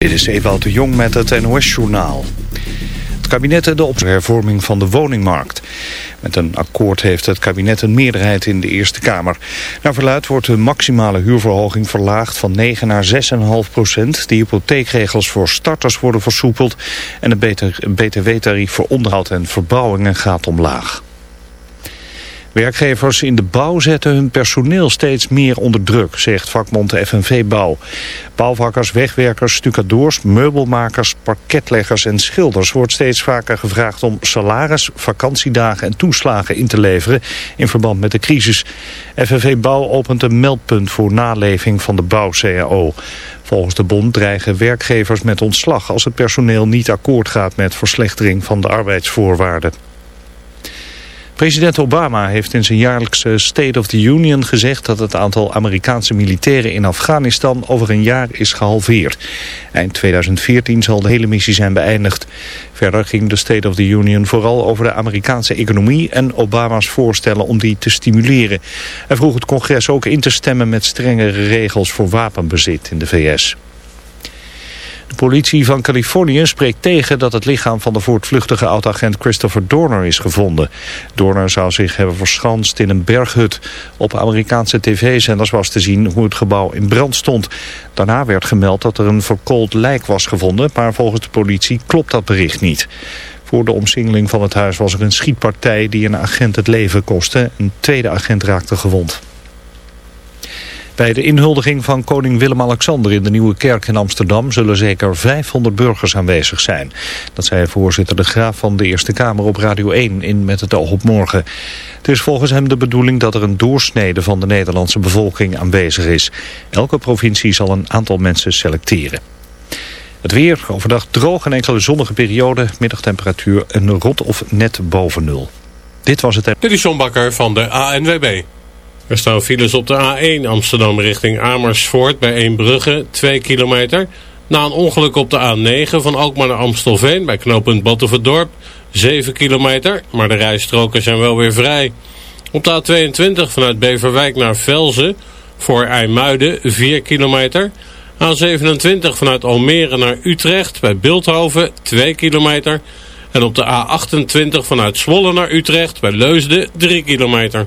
Dit is Ewout de Jong met het NOS-journaal. Het kabinet de hervorming van de woningmarkt. Met een akkoord heeft het kabinet een meerderheid in de Eerste Kamer. Naar verluid wordt de maximale huurverhoging verlaagd van 9 naar 6,5 procent. De hypotheekregels voor starters worden versoepeld. En het btw-tarief voor onderhoud en verbouwingen gaat omlaag. Werkgevers in de bouw zetten hun personeel steeds meer onder druk, zegt vakbond FNV Bouw. Bouwvakkers, wegwerkers, stucadoors, meubelmakers, parketleggers en schilders wordt steeds vaker gevraagd om salaris, vakantiedagen en toeslagen in te leveren in verband met de crisis. FNV Bouw opent een meldpunt voor naleving van de bouw-CAO. Volgens de bond dreigen werkgevers met ontslag als het personeel niet akkoord gaat met verslechtering van de arbeidsvoorwaarden. President Obama heeft in zijn jaarlijkse State of the Union gezegd dat het aantal Amerikaanse militairen in Afghanistan over een jaar is gehalveerd. Eind 2014 zal de hele missie zijn beëindigd. Verder ging de State of the Union vooral over de Amerikaanse economie en Obama's voorstellen om die te stimuleren. Hij vroeg het congres ook in te stemmen met strengere regels voor wapenbezit in de VS. De politie van Californië spreekt tegen dat het lichaam van de voortvluchtige oud-agent Christopher Dorner is gevonden. Dorner zou zich hebben verschanst in een berghut. Op Amerikaanse tv-zenders was te zien hoe het gebouw in brand stond. Daarna werd gemeld dat er een verkoold lijk was gevonden, maar volgens de politie klopt dat bericht niet. Voor de omsingeling van het huis was er een schietpartij die een agent het leven kostte. Een tweede agent raakte gewond. Bij de inhuldiging van koning Willem-Alexander in de Nieuwe Kerk in Amsterdam zullen zeker 500 burgers aanwezig zijn. Dat zei voorzitter De Graaf van de Eerste Kamer op Radio 1 in Met het oog op morgen. Het is volgens hem de bedoeling dat er een doorsnede van de Nederlandse bevolking aanwezig is. Elke provincie zal een aantal mensen selecteren. Het weer, overdag droog en enkele zonnige periode, middagtemperatuur een rot of net boven nul. Dit was het... Dit is John Bakker van de ANWB. Er staan files op de A1 Amsterdam richting Amersfoort bij Eembrugge, 2 kilometer. Na een ongeluk op de A9 van Alkmaar naar Amstelveen bij knooppunt Battenverdorp, 7 kilometer. Maar de rijstroken zijn wel weer vrij. Op de A22 vanuit Beverwijk naar Velzen voor IJmuiden, 4 kilometer. A27 vanuit Almere naar Utrecht bij Beeldhoven, 2 kilometer. En op de A28 vanuit Zwolle naar Utrecht bij Leusden, 3 kilometer.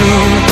Emotion.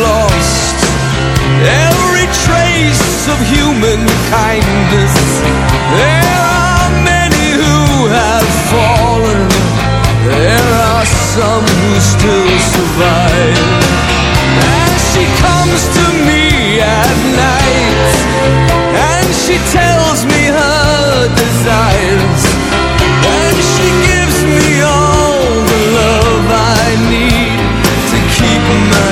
Lost every trace of human kindness. There are many who have fallen. There are some who still survive. And she comes to me at night and she tells me her desires. And she gives me all the love I need to keep my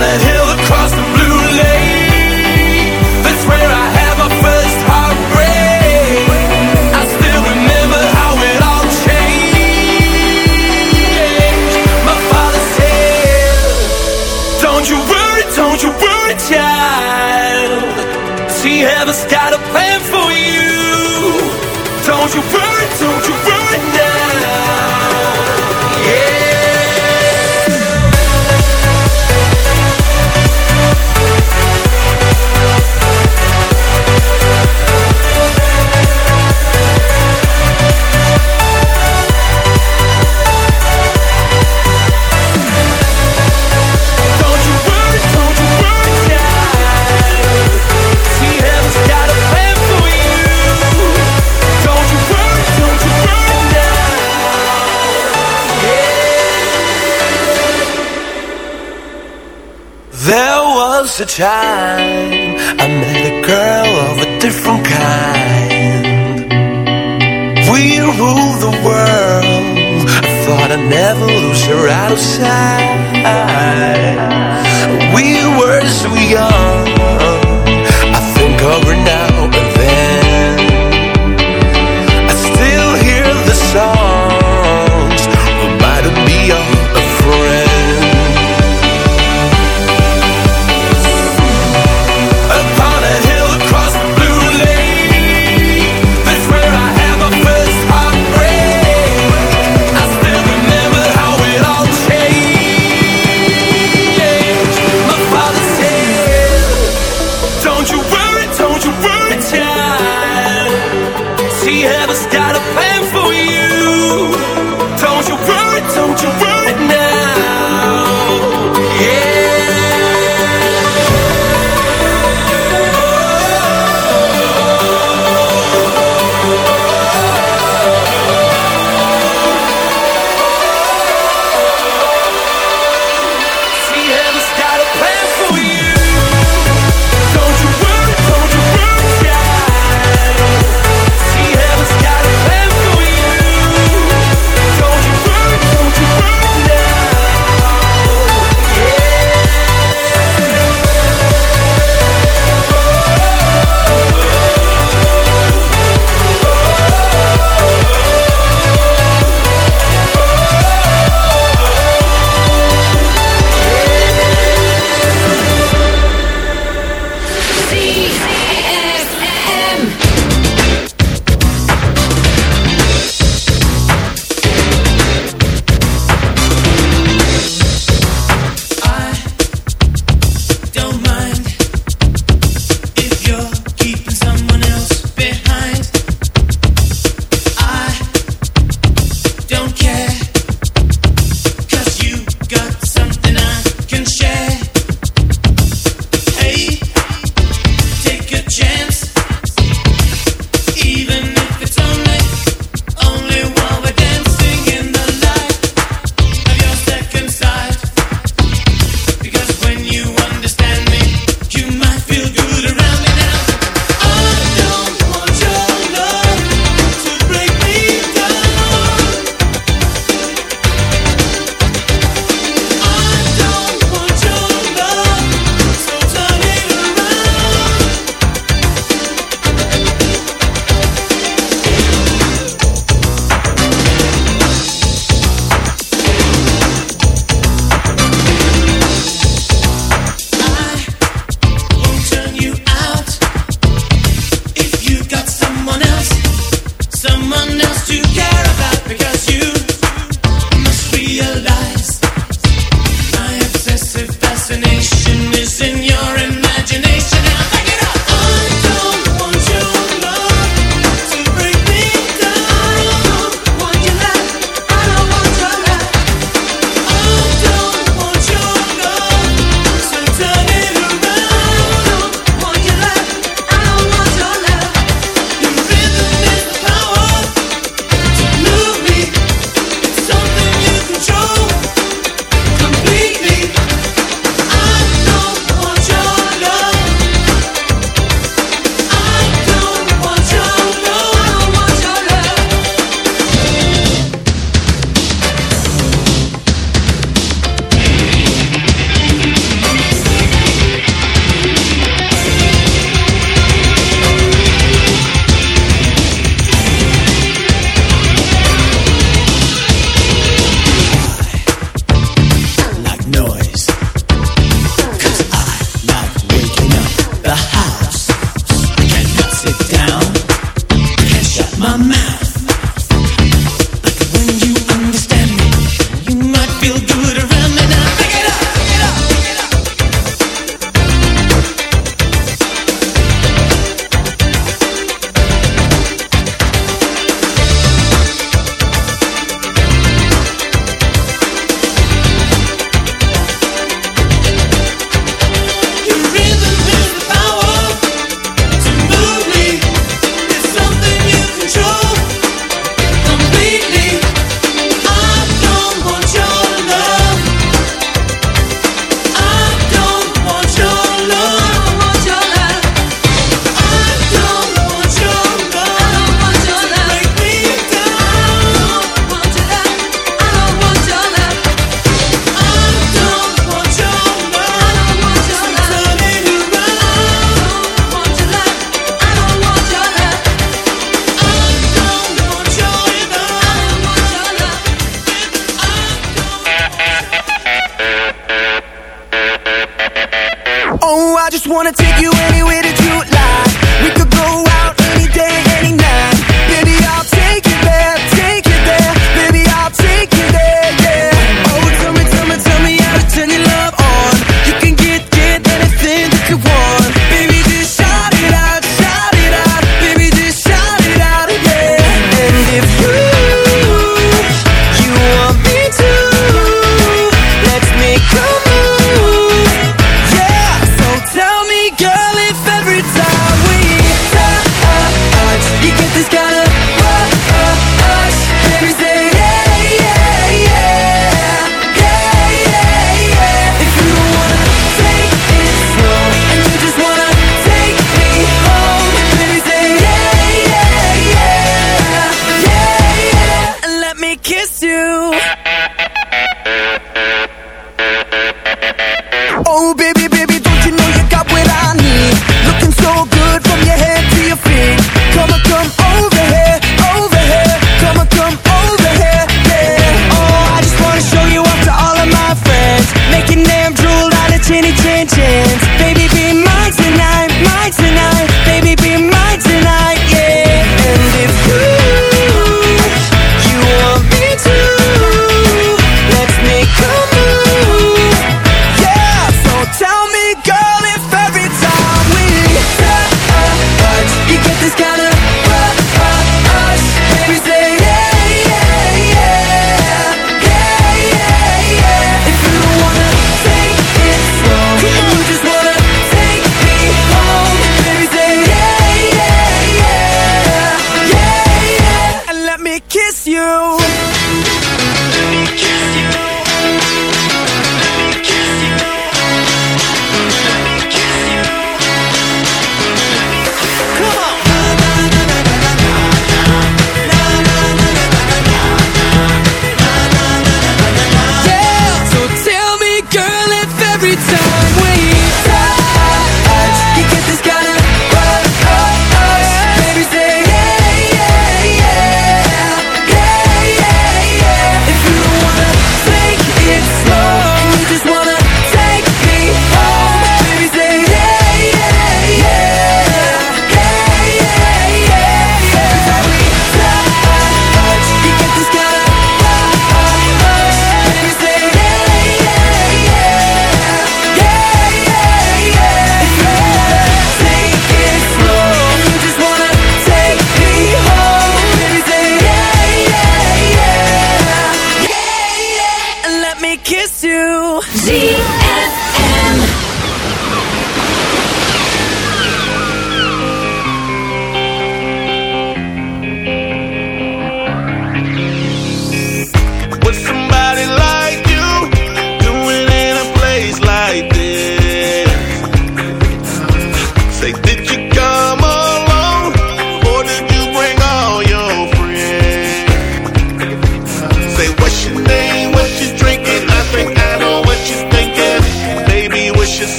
that hill across the blue lake. That's where I had my first heartbreak. I still remember how it all changed. My father said, Don't you worry, don't you worry, child. She has got a plan for you. Don't you worry. comes a time I met a girl of a different kind. We rule the world. I thought I'd never lose her outside We were so young. I think of her now. Anything that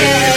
meet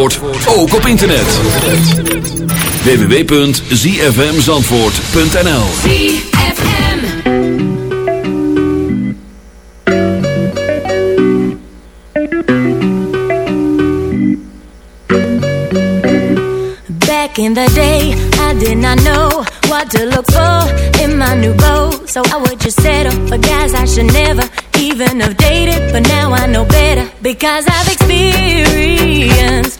Zandvoort ook op internet. www.zfmzandvoort.nl Back in the day, I did not know what to look for in my new bow. So I would just settle for guys I should never even have dated, but now I know better because I've experienced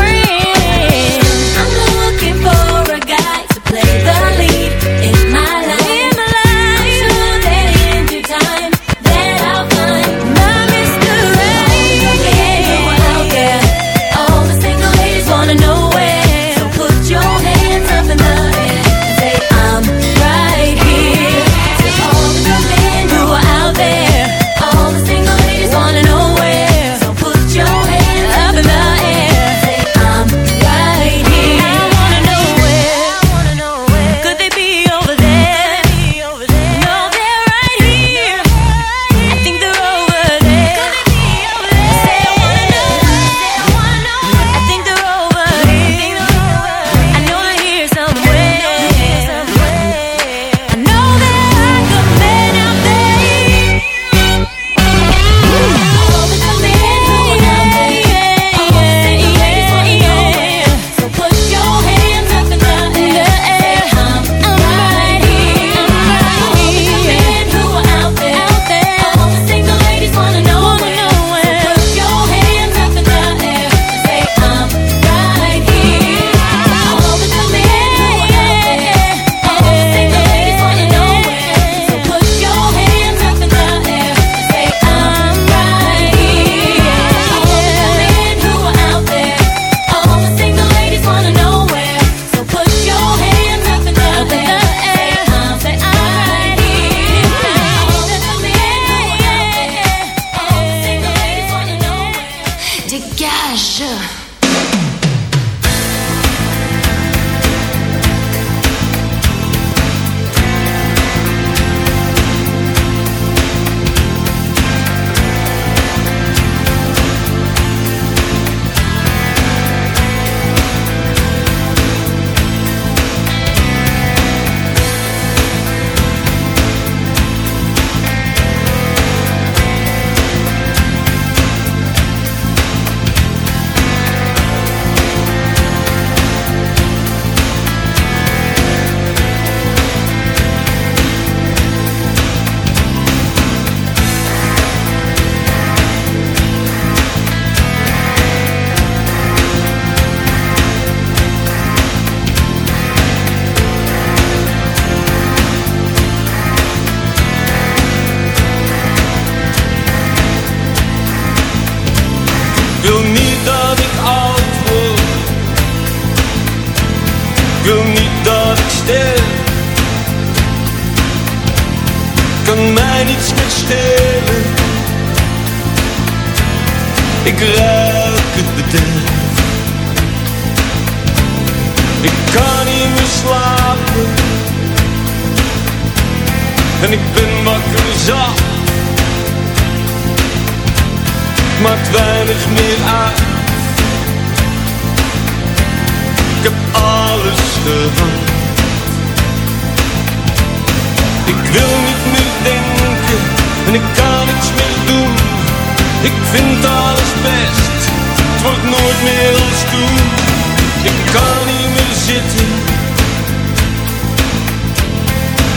Sure.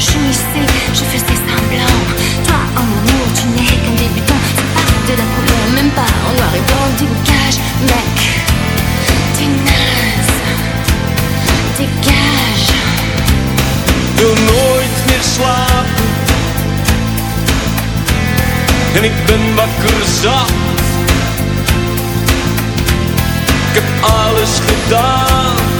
Je jouissais, je faisais semblant Toi, en amour, tu n'es qu'un débutant C'est pas de la couleur, même pas en noir et blanc Dégage, mec, t'es naze Dégage wil nooit meer slapen. En ik ben wakker. Ik heb alles gedaan.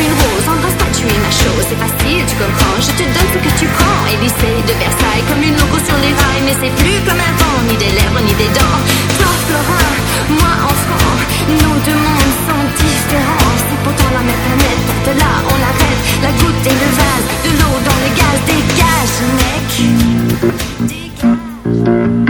une rose, tu es ma chose. C'est facile, tu comprends, je te donne ce que tu prends. Élysée de Versailles, comme une loco sur les rails. Mais c'est plus comme avant, ni des lèvres, ni des dents. Toi, Florin, moi, enfant Nos deux mondes sont différents. C'est pourtant la même planète, porte là, on arrête La goutte et le vase, de l'eau dans le gaz. Dégage, mec. The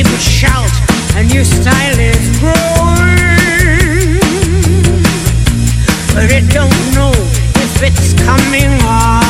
Newspapers shout, a new style is growing. But it don't know if it's coming or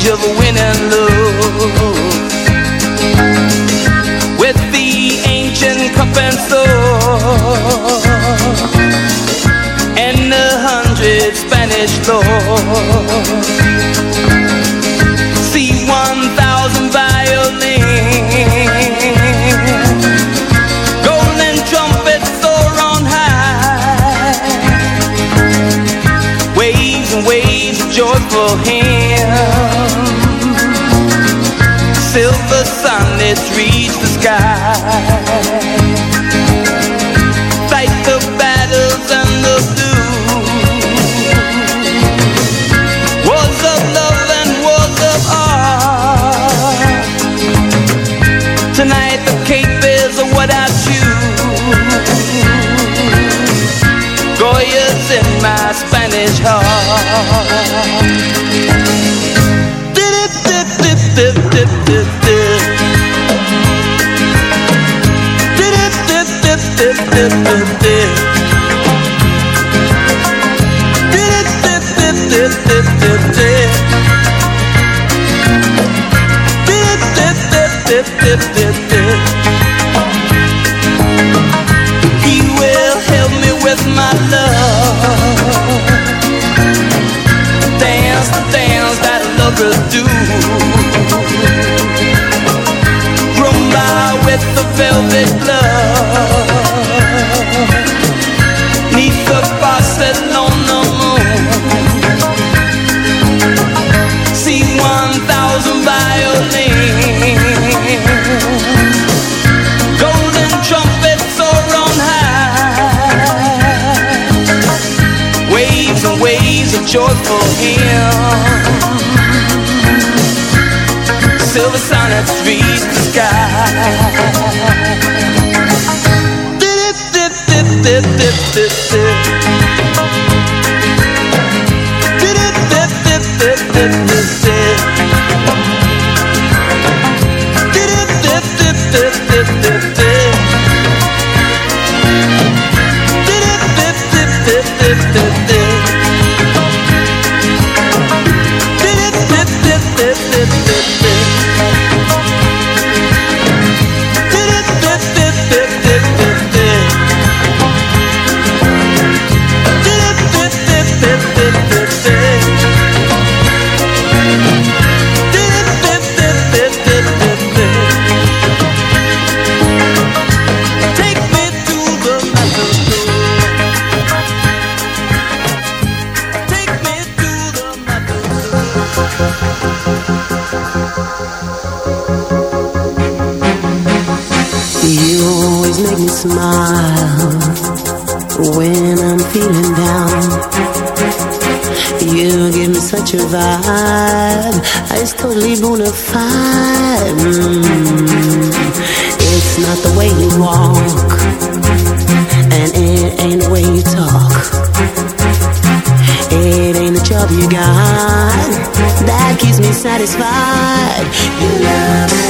age of win and lose. With the ancient cup and sword And the hundred Spanish lords. See one thousand violins Golden trumpets soar on high. Waves and waves of joyful hands tonight. joyful hymn Silver sonnets reach the sky. Dip, vibe. It's totally bona fide. Mm. It's not the way you walk, and it ain't the way you talk. It ain't the job you got that keeps me satisfied. You love me.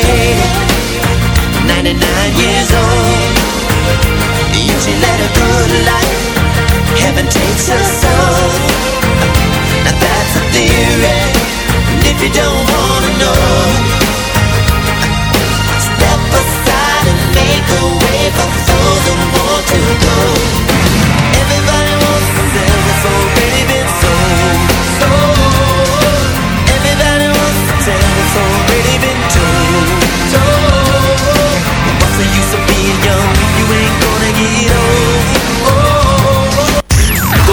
There's 99 years old. If she led a good life, heaven takes her soul. Now that's a theory, and if you don't wanna know,